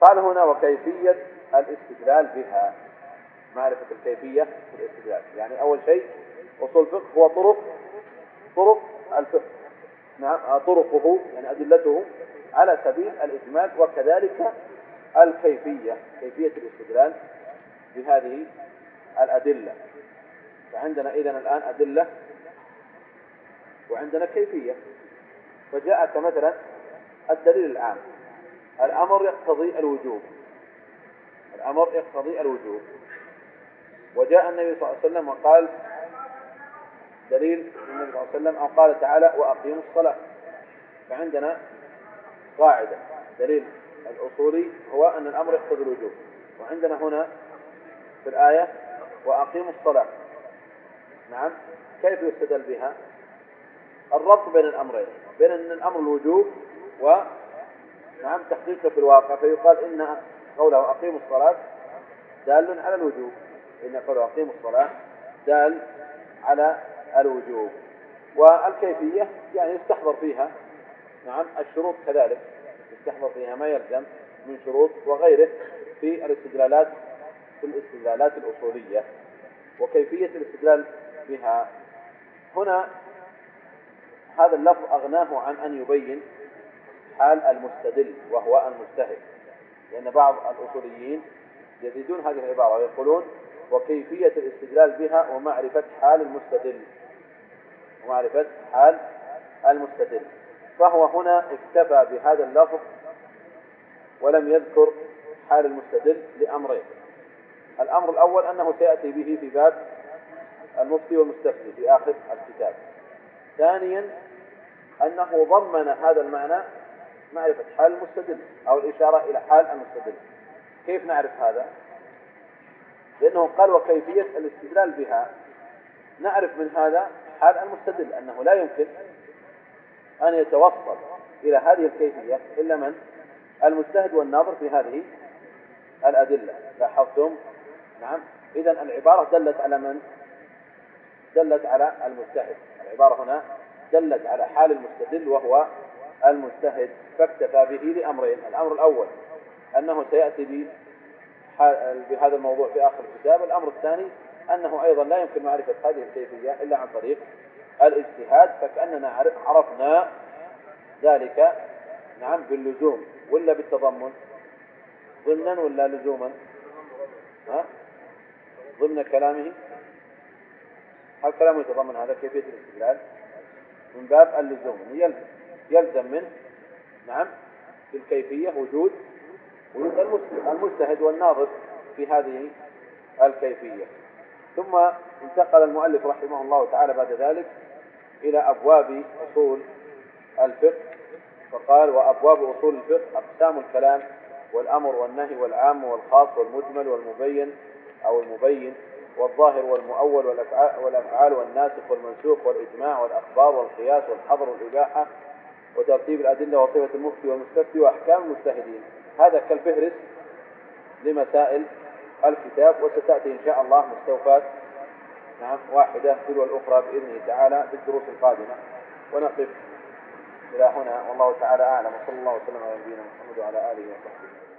قال هنا وكيفية الاستدلال بها. معرفة الكيفية في الاستدلال يعني أول شيء أصول الفقه هو طرق طرق الفقه. نعم طرقه يعني أدلته على سبيل الإجمال وكذلك الكيفية كيفية الاستدلال بهذه الأدلة. فعندنا إذا الآن أدلة وعندنا كيفية. فجاء كمثلا الدليل العام. الأمر يقتضي الوجوب. الأمر يقتضي الوجوب. وجاء النبي صلى الله عليه وسلم وقال دليل النبي صلى الله عليه وسلم أو قال تعالى وأقيموا الصلاة. فعندنا قاعدة. دليل الأصولي هو أن الأمر يقتضي الوجوب. وعندنا هنا في الآية وأقيموا الصلاة. نعم. كيف يستدل بها؟ الربط بين الأمرين. بين أن الأمر الوجوب و نعم تحقيقه في الواقع فيقال إن قوله أقيموا الصلاة دال على الوجوب. إن قوله أقيموا الصلاة دال على الوجوب. والكيفية يعني يستحضر فيها نعم الشروط كذلك. يستحضر فيها ما يلزم من شروط وغيره في الاستدلالات في الاستدلالات الأصولية. وكيفية الاستدلال بها. هنا هذا اللفظ أغناه عن أن يبين حال المستدل وهو المجتهد لأن بعض الأصوليين يزيدون هذه العبارة ويقولون وكيفية الاستدلال بها ومعرفة حال المستدل. ومعرفة حال المستدل. فهو هنا اكتفى بهذا اللفظ ولم يذكر حال المستدل لأمرين. الأمر الأول أنه سيأتي به في باب المفتي والمستفتي في آخر الكتاب. ثانيا أنه ضمن هذا المعنى معرفة حال المستدل أو الإشارة إلى حال المستدل. كيف نعرف هذا؟ لأنه قال وكيفية الاستدلال بها. نعرف من هذا حال المستدل أنه لا يمكن أن يتوصل إلى هذه الكيفية إلا من المجتهد والناظر في هذه الأدلة. لاحظتم؟ نعم. إذا العبارة دلت على من؟ دلت على المجتهد. العبارة هنا دلت على حال المستدل وهو المجتهد فاكتفى به لأمرين. الأمر الأول أنه سيأتي بهذا الموضوع في آخر الكتاب. الأمر الثاني أنه أيضا لا يمكن معرفة هذه الكيفية إلا عن طريق الاجتهاد فكأننا عرفنا ذلك نعم باللزوم ولا بالتضمن؟ ضمنا ولا لزوما؟ ها؟ ضمن كلامه؟ هل كلامه يتضمن هذا كيفية الاستدلال من باب اللزوم. يلزم. يلزم منه نعم في الكيفية وجود وجود المجتهد والناظر في هذه الكيفية. ثم انتقل المؤلف رحمه الله تعالى بعد ذلك إلى أبواب أصول الفقه. فقال وأبواب أصول الفقه أقسام الكلام والأمر والنهي والعام والخاص والمجمل والمبين أو المبين والظاهر والمؤول والأفعال والناسخ والمنسوخ والإجماع والأخبار والقياس والحظر والإباحة وترتيب الأدلة وصفة المفتي والمستفتي وأحكام المجتهدين. هذا كالفهرس لمسائل الكتاب وستأتي إن شاء الله مستوفات نعم واحدة تلو الأخرى بإذنه تعالى في الدروس القادمة. ونقف إلى هنا. والله تعالى أعلم. وصلى الله وسلم على نبينا محمد وعلى آله وصحبه.